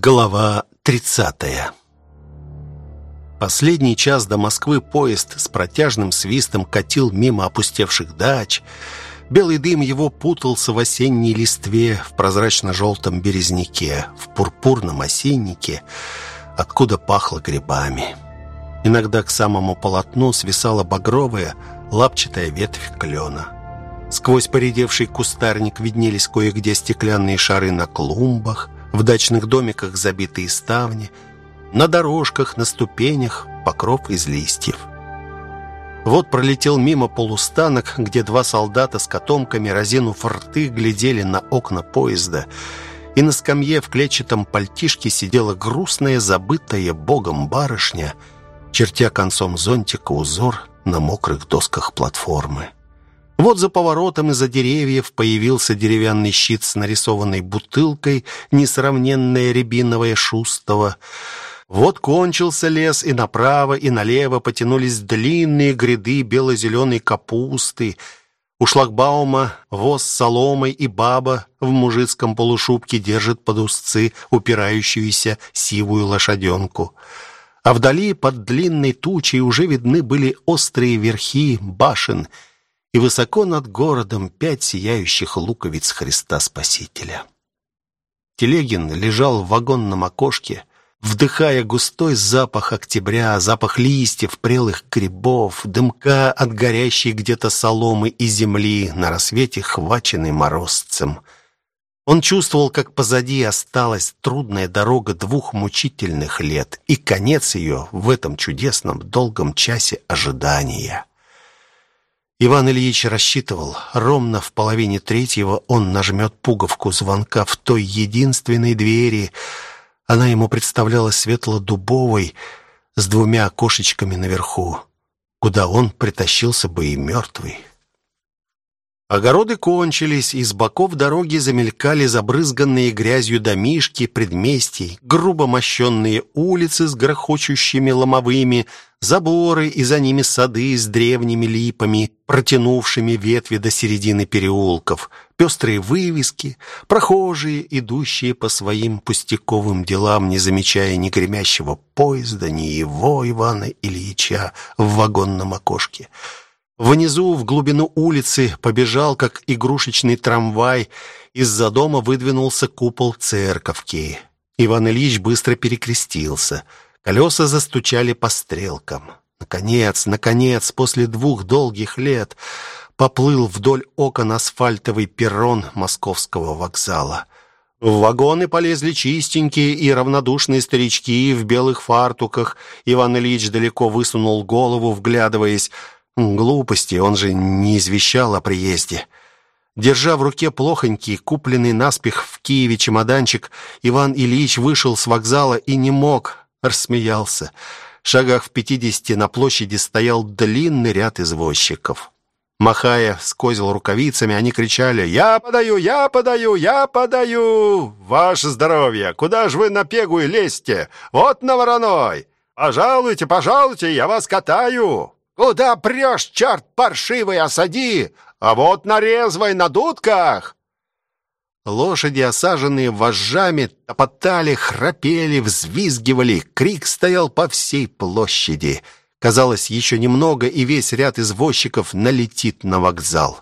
Глава 30. Последний час до Москвы поезд с протяжным свистом катил мимо опустевших дач. Белый дым его путался в осенней листве, в прозрачно-желтом березняке, в пурпурном осеннике, откуда пахло грибами. Иногда к самому полотну свисала багровая, лапчатая ветвь клена. Сквозь поредевший кустарник виднелись кое-где стеклянные шары на клумбах, в дачных домиках забитые ставни, на дорожках, на ступенях покров из листьев. Вот пролетел мимо полустанок, где два солдата с котомками, разинув рты, глядели на окна поезда, и на скамье в клетчатом пальтишке сидела грустная, забытая богом барышня, чертя концом зонтика узор на мокрых досках платформы. Вот за поворотом из-за деревьев появился деревянный щит с нарисованной бутылкой, несравненное рябиновое шустово. Вот кончился лес, и направо, и налево потянулись длинные гряды бело-зеленой капусты. У шлагбаума воз с соломой и баба в мужицком полушубке держит под узцы упирающуюся сивую лошаденку. А вдали под длинной тучей уже видны были острые верхи башен — и высоко над городом пять сияющих луковиц Христа Спасителя. Телегин лежал в вагонном окошке, вдыхая густой запах октября, запах листьев, прелых грибов, дымка от горящей где-то соломы и земли, на рассвете хваченный морозцем. Он чувствовал, как позади осталась трудная дорога двух мучительных лет и конец ее в этом чудесном долгом часе ожидания. Иван Ильич рассчитывал, ровно в половине третьего он нажмет пуговку звонка в той единственной двери. Она ему представлялась светло-дубовой с двумя окошечками наверху, куда он притащился бы и мертвый. Огороды кончились, и с боков дороги замелькали забрызганные грязью домишки, предместий, грубо мощенные улицы с грохочущими ломовыми, заборы и за ними сады с древними липами, протянувшими ветви до середины переулков, пестрые вывески, прохожие, идущие по своим пустяковым делам, не замечая ни гремящего поезда, ни его, Ивана Ильича, в вагонном окошке. Внизу, в глубину улицы, побежал, как игрушечный трамвай. Из-за дома выдвинулся купол церковки. Иван Ильич быстро перекрестился — Колеса застучали по стрелкам. Наконец, наконец, после двух долгих лет поплыл вдоль окон асфальтовый перрон московского вокзала. В вагоны полезли чистенькие и равнодушные старички в белых фартуках. Иван Ильич далеко высунул голову, вглядываясь. Глупости, он же не извещал о приезде. Держа в руке плохонький, купленный наспех в Киеве чемоданчик, Иван Ильич вышел с вокзала и не мог рассмеялся. В шагах в пятидесяти на площади стоял длинный ряд извозчиков. Махая скозил рукавицами, они кричали «Я подаю! Я подаю! Я подаю! Ваше здоровье! Куда же вы на пегу и лезьте? Вот на вороной! Пожалуйте, пожалуйте, я вас катаю! Куда прешь, черт паршивый, осади! А вот на резвой, на дудках!» Лошади, осаженные вожжами, топотали, храпели, взвизгивали. Крик стоял по всей площади. Казалось, еще немного, и весь ряд извозчиков налетит на вокзал.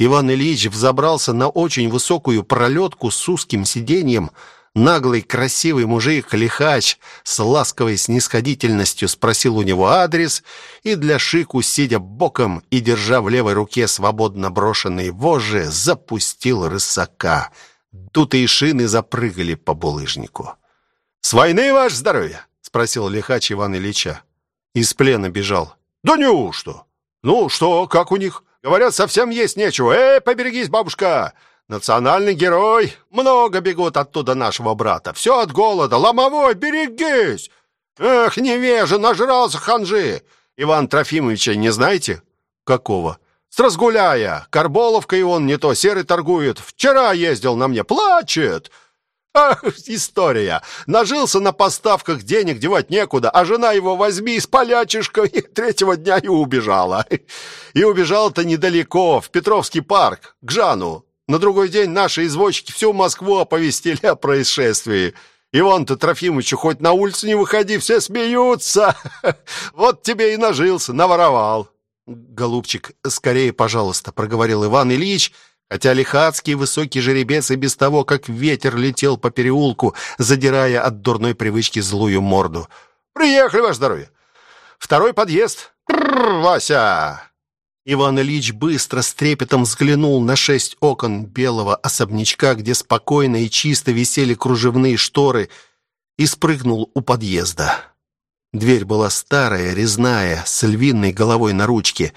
Иван Ильич взобрался на очень высокую пролетку с узким сиденьем, Наглый, красивый мужик, лихач, с ласковой снисходительностью спросил у него адрес и для шику, сидя боком и держа в левой руке свободно брошенные вожжи, запустил рысака. Дутые шины запрыгали по булыжнику. «С войны, ваше здоровье?» — спросил лихач Иван Ильича. Из плена бежал. «Да неужто? Ну что, как у них? Говорят, совсем есть нечего. Эй, поберегись, бабушка!» Национальный герой. Много бегут оттуда нашего брата. Все от голода. Ломовой, берегись! Эх, невежа, нажрался ханжи. Иван Трофимовича не знаете? Какого? С разгуляя. Карболовка и он не то серый торгует. Вчера ездил на мне. Плачет. Ах, история. Нажился на поставках, денег девать некуда, а жена его возьми с полячишкой третьего дня и убежала. И убежала-то недалеко, в Петровский парк, к Жану. На другой день наши извозчики всю Москву оповестили о происшествии. Иван-то Трофимовичу хоть на улицу не выходи, все смеются. Вот тебе и нажился, наворовал. Голубчик, скорее, пожалуйста, проговорил Иван Ильич, хотя лихацкий высокий жеребец и без того, как ветер летел по переулку, задирая от дурной привычки злую морду. Приехали, ваше здоровье. Второй подъезд. Вася! Иван Ильич быстро с трепетом взглянул на шесть окон белого особнячка, где спокойно и чисто висели кружевные шторы, и спрыгнул у подъезда. Дверь была старая, резная, с львиной головой на ручке,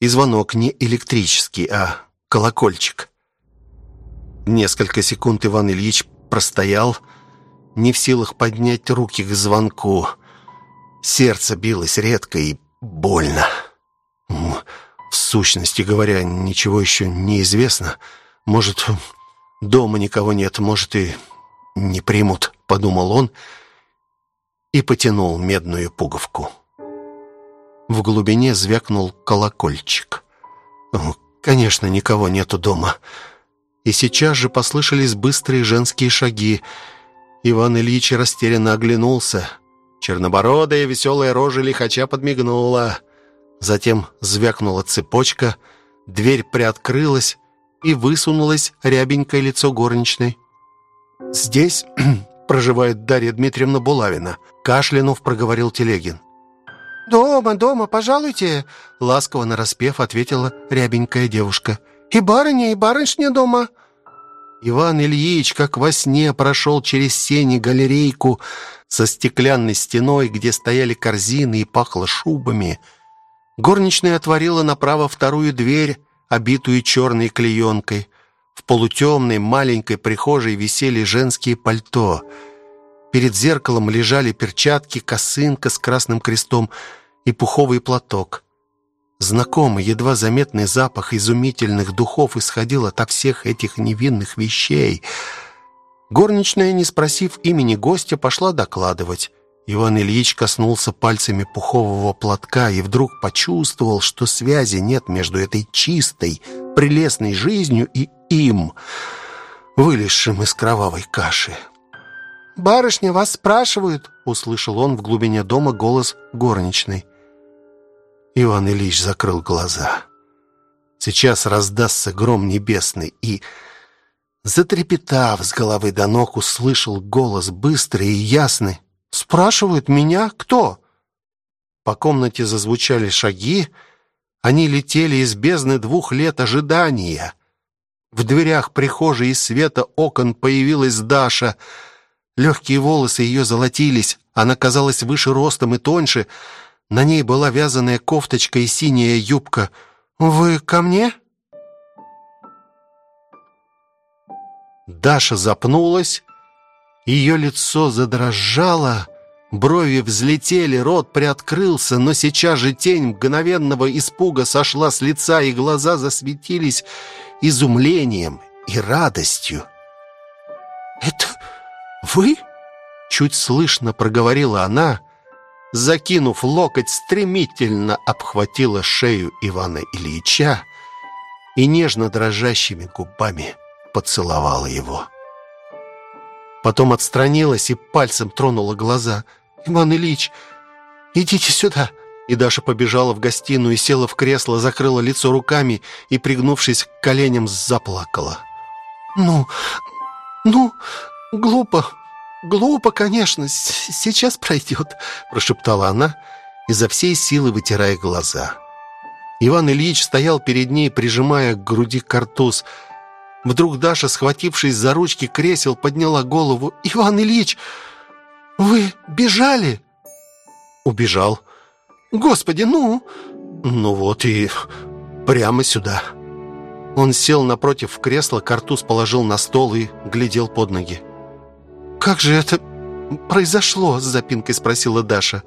и звонок не электрический, а колокольчик. Несколько секунд Иван Ильич простоял, не в силах поднять руки к звонку. Сердце билось редко и больно. Сущности говоря, ничего еще не известно. Может, дома никого нет, может и не примут, подумал он и потянул медную пуговку. В глубине звякнул колокольчик. Конечно, никого нету дома. И сейчас же послышались быстрые женские шаги. Иван Ильич растерянно оглянулся. Чернобородая веселая рожа лихача подмигнула. Затем звякнула цепочка, дверь приоткрылась, и высунулось рябенькое лицо горничной. «Здесь проживает Дарья Дмитриевна Булавина», — кашлянув проговорил Телегин. «Дома, дома, пожалуйте», — ласково нараспев ответила рябенькая девушка. «И барыня, и барышня дома». Иван Ильич, как во сне, прошел через сени галерейку со стеклянной стеной, где стояли корзины и пахло шубами, — Горничная отворила направо вторую дверь, обитую черной клеенкой. В полутемной маленькой прихожей висели женские пальто. Перед зеркалом лежали перчатки, косынка с красным крестом и пуховый платок. Знакомый, едва заметный запах изумительных духов исходил ото всех этих невинных вещей. Горничная, не спросив имени гостя, пошла докладывать. Иван Ильич коснулся пальцами пухового платка и вдруг почувствовал, что связи нет между этой чистой, прелестной жизнью и им, вылезшим из кровавой каши. «Барышня, вас спрашивают!» — услышал он в глубине дома голос горничной. Иван Ильич закрыл глаза. Сейчас раздастся гром небесный, и, затрепетав с головы до ног, услышал голос быстрый и ясный, Спрашивают меня, кто? По комнате зазвучали шаги. Они летели из бездны двух лет ожидания. В дверях прихожей из света окон появилась Даша. Легкие волосы ее золотились. Она казалась выше ростом и тоньше. На ней была вязаная кофточка и синяя юбка. «Вы ко мне?» Даша запнулась, ее лицо задрожало, брови взлетели, рот приоткрылся, но сейчас же тень мгновенного испуга сошла с лица, и глаза засветились изумлением и радостью. «Это вы?» — чуть слышно проговорила она, закинув локоть, стремительно обхватила шею Ивана Ильича и нежно дрожащими губами поцеловала его. Потом отстранилась и пальцем тронула глаза. «Иван Ильич, идите сюда!» И Даша побежала в гостиную, села в кресло, закрыла лицо руками и, пригнувшись к коленям, заплакала. «Ну, ну, глупо, глупо, конечно, сейчас пройдет», прошептала она, изо всей силы вытирая глаза. Иван Ильич стоял перед ней, прижимая к груди картуз, Вдруг Даша, схватившись за ручки кресел, подняла голову. «Иван Ильич, вы бежали?» «Убежал». «Господи, ну?» «Ну вот и прямо сюда». Он сел напротив кресла, картуз положил на стол и глядел под ноги. «Как же это произошло?» — с запинкой спросила Даша.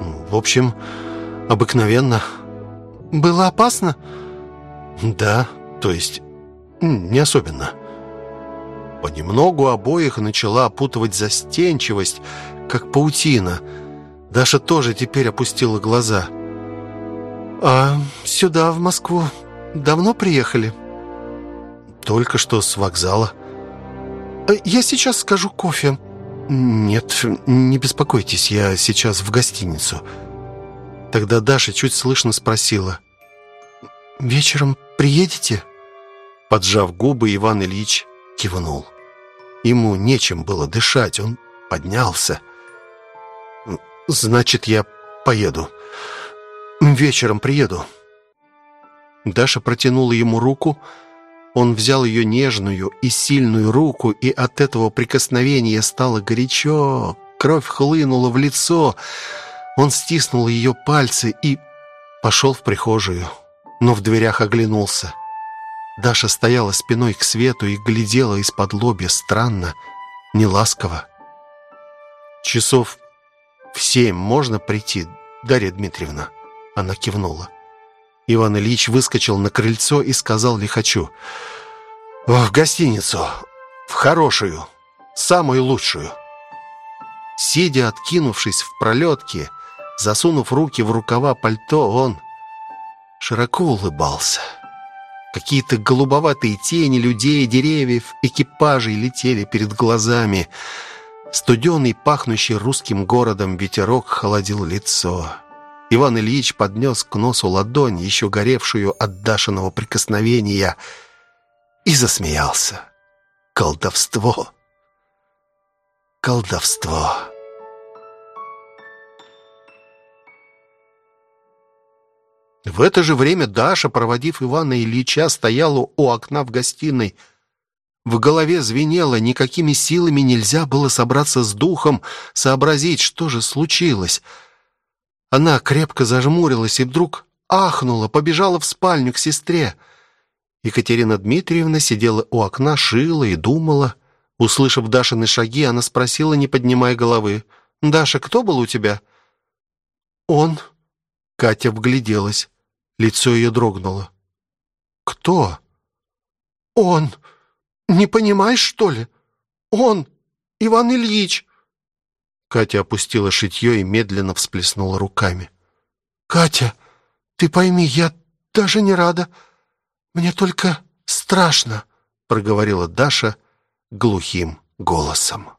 «В общем, обыкновенно». «Было опасно?» «Да, то есть не особенно. Понемногу обоих начала опутывать застенчивость, как паутина. Даша тоже теперь опустила глаза. «А сюда, в Москву, давно приехали?» «Только что с вокзала». «Э, «Я сейчас скажу кофе», «Нет, не беспокойтесь, я сейчас в гостиницу». Тогда Даша чуть слышно спросила. «Вечером приедете?» Поджав губы, Иван Ильич кивнул. Ему нечем было дышать, он поднялся. «Значит, я поеду. Вечером приеду». Даша протянула ему руку. Он взял ее нежную и сильную руку, и от этого прикосновения стало горячо. Кровь хлынула в лицо. Он стиснул ее пальцы и пошел в прихожую, но в дверях оглянулся. Даша стояла спиной к свету и глядела из-под лобья странно, неласково. «Часов в семь можно прийти, Дарья Дмитриевна?» Она кивнула. Иван Ильич выскочил на крыльцо и сказал лихачу. «В гостиницу. В хорошую. Самую лучшую». Сидя, откинувшись в пролетке, засунув руки в рукава пальто, он широко улыбался. Какие-то голубоватые тени людей, деревьев, экипажей летели перед глазами. Студеный, пахнущий русским городом ветерок холодил лицо. Иван Ильич поднес к носу ладонь, еще горевшую от Дашиного прикосновения, и засмеялся. Колдовство! Колдовство! В это же время Даша, проводив Ивана Ильича, стояла у окна в гостиной. В голове звенело, никакими силами нельзя было собраться с духом, сообразить, что же случилось — она крепко зажмурилась и вдруг ахнула, побежала в спальню к сестре. Екатерина Дмитриевна сидела у окна, шила и думала. Услышав Дашины шаги, она спросила, не поднимая головы. «Даша, кто был у тебя?» «Он». Катя вгляделась. Лицо ее дрогнуло. «Кто?» «Он. Не понимаешь, что ли? Он. Иван Ильич». Катя опустила шитье и медленно всплеснула руками. «Катя, ты пойми, я даже не рада. Мне только страшно», — проговорила Даша глухим голосом.